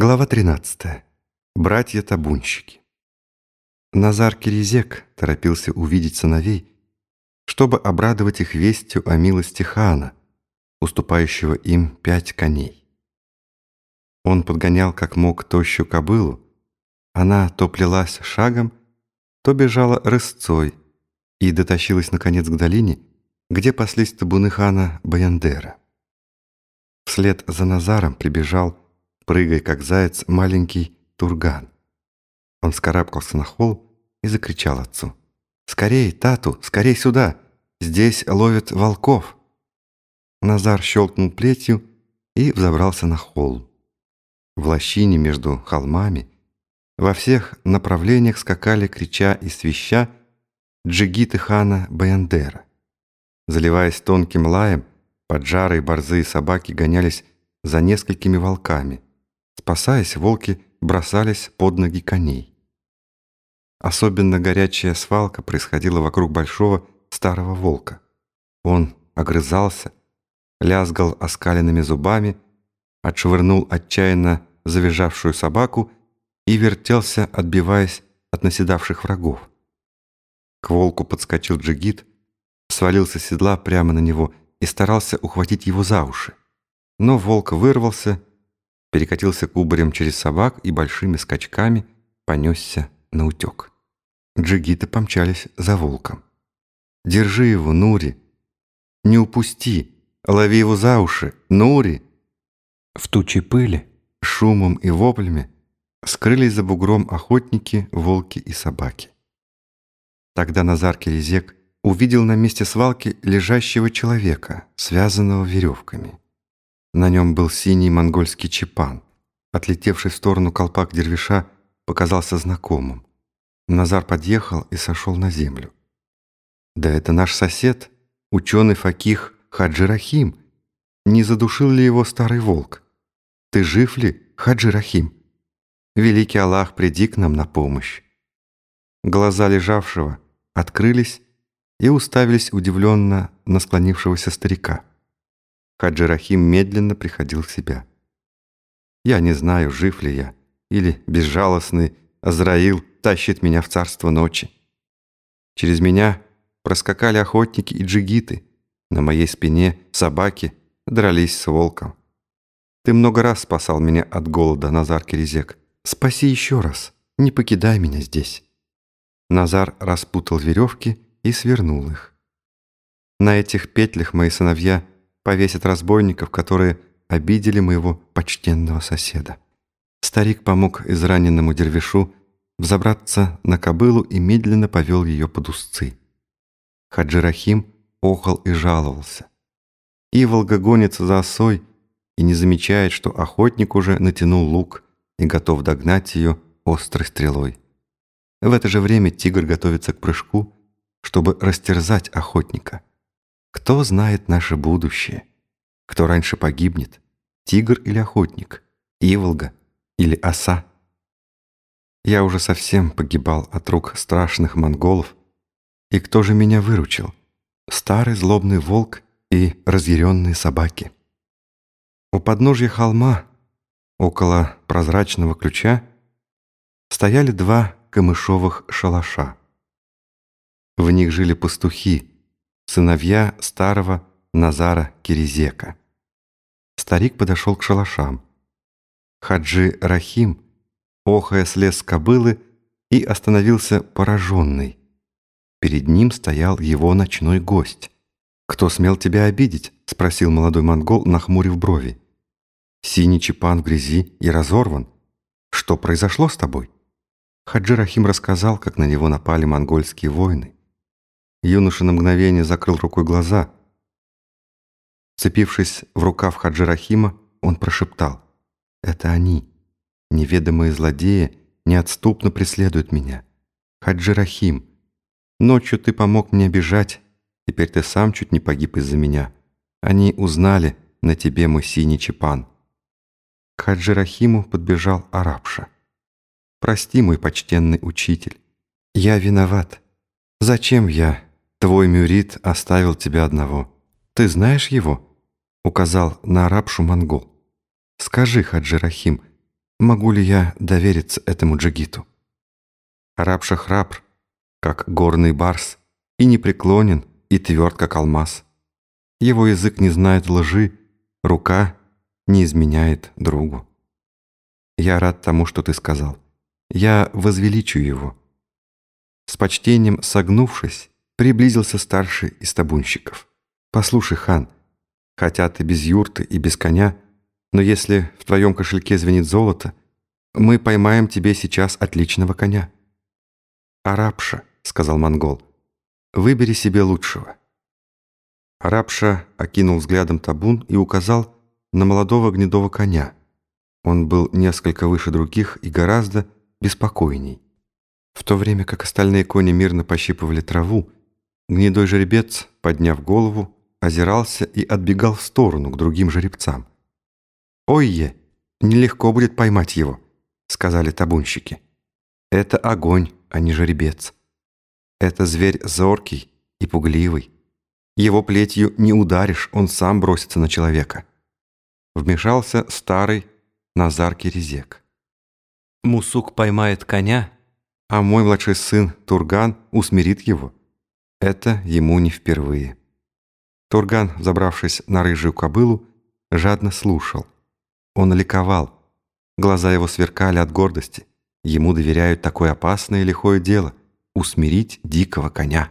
Глава 13. Братья-табунщики. Назар Киризек торопился увидеть сыновей, чтобы обрадовать их вестью о милости хана, уступающего им пять коней. Он подгонял как мог тощую кобылу, она то плелась шагом, то бежала рысцой и дотащилась наконец к долине, где паслись табуны хана Баяндера. Вслед за Назаром прибежал прыгая как заяц, маленький Турган. Он скарабкался на холм и закричал отцу. «Скорей, Тату, скорей сюда! Здесь ловят волков!» Назар щелкнул плетью и взобрался на холм. В лощине между холмами во всех направлениях скакали, крича и свища, джигиты хана Баяндера. Заливаясь тонким лаем, поджарые борзые собаки гонялись за несколькими волками — Спасаясь, волки бросались под ноги коней. Особенно горячая свалка происходила вокруг большого старого волка. Он огрызался, лязгал оскаленными зубами, отшвырнул отчаянно завизжавшую собаку и вертелся, отбиваясь от наседавших врагов. К волку подскочил джигит, свалился с седла прямо на него и старался ухватить его за уши. Но волк вырвался перекатился кубарем через собак и большими скачками понесся на утек. Джигиты помчались за волком. «Держи его, Нури! Не упусти! Лови его за уши, Нури!» В туче пыли, шумом и воплями скрылись за бугром охотники, волки и собаки. Тогда Назар Кирезек увидел на месте свалки лежащего человека, связанного веревками. На нем был синий монгольский чепан. Отлетевший в сторону колпак дервиша показался знакомым. Назар подъехал и сошел на землю. «Да это наш сосед, ученый Факих Хаджи Рахим. Не задушил ли его старый волк? Ты жив ли, Хаджи Рахим? Великий Аллах, приди к нам на помощь». Глаза лежавшего открылись и уставились удивленно на склонившегося старика. Хаджи Рахим медленно приходил в себя. Я не знаю, жив ли я, или безжалостный Азраил тащит меня в царство ночи. Через меня проскакали охотники и джигиты. На моей спине собаки дрались с волком. Ты много раз спасал меня от голода, Назар Кирезек. Спаси еще раз, не покидай меня здесь. Назар распутал веревки и свернул их. На этих петлях мои сыновья — повесят разбойников, которые обидели моего почтенного соседа. Старик помог израненному дервишу взобраться на кобылу и медленно повел ее под узцы. Хаджи Рахим охал и жаловался. Иволга гонится за осой и не замечает, что охотник уже натянул лук и готов догнать ее острой стрелой. В это же время тигр готовится к прыжку, чтобы растерзать охотника. Кто знает наше будущее? Кто раньше погибнет? Тигр или охотник? Иволга или оса? Я уже совсем погибал от рук страшных монголов. И кто же меня выручил? Старый злобный волк и разъяренные собаки. У подножья холма, около прозрачного ключа, стояли два камышовых шалаша. В них жили пастухи, сыновья старого Назара Киризека. Старик подошел к шалашам. Хаджи Рахим, охая, слез с кобылы и остановился пораженный. Перед ним стоял его ночной гость. «Кто смел тебя обидеть?» — спросил молодой монгол, нахмурив брови. «Синий чепан в грязи и разорван. Что произошло с тобой?» Хаджи Рахим рассказал, как на него напали монгольские воины. Юноша на мгновение закрыл рукой глаза. Цепившись в рукав Хаджи Рахима, он прошептал. «Это они, неведомые злодеи, неотступно преследуют меня. Хаджи Рахим, ночью ты помог мне бежать, теперь ты сам чуть не погиб из-за меня. Они узнали на тебе мой синий чепан». К Хаджи Рахиму подбежал арабша. «Прости, мой почтенный учитель, я виноват. Зачем я Твой мюрит оставил тебя одного. Ты знаешь его?» Указал на арабшу монгол. «Скажи, Хаджи Рахим, могу ли я довериться этому джигиту? Арабша храбр, как горный барс, и непреклонен, и тверд, как алмаз. Его язык не знает лжи, рука не изменяет другу. Я рад тому, что ты сказал. Я возвеличу его. С почтением согнувшись, приблизился старший из табунщиков. «Послушай, хан, хотя ты без юрты и без коня, но если в твоем кошельке звенит золото, мы поймаем тебе сейчас отличного коня». «Арабша», — сказал монгол, — «выбери себе лучшего». Арабша окинул взглядом табун и указал на молодого гнедого коня. Он был несколько выше других и гораздо беспокойней. В то время как остальные кони мирно пощипывали траву, Гнедой жеребец, подняв голову, озирался и отбегал в сторону к другим жеребцам. «Ой-е, нелегко будет поймать его», — сказали табунщики. «Это огонь, а не жеребец. Это зверь зоркий и пугливый. Его плетью не ударишь, он сам бросится на человека». Вмешался старый Назар Кирезек. «Мусук поймает коня, а мой младший сын Турган усмирит его». Это ему не впервые. Турган, забравшись на рыжую кобылу, жадно слушал. Он ликовал. Глаза его сверкали от гордости. Ему доверяют такое опасное и лихое дело — усмирить дикого коня.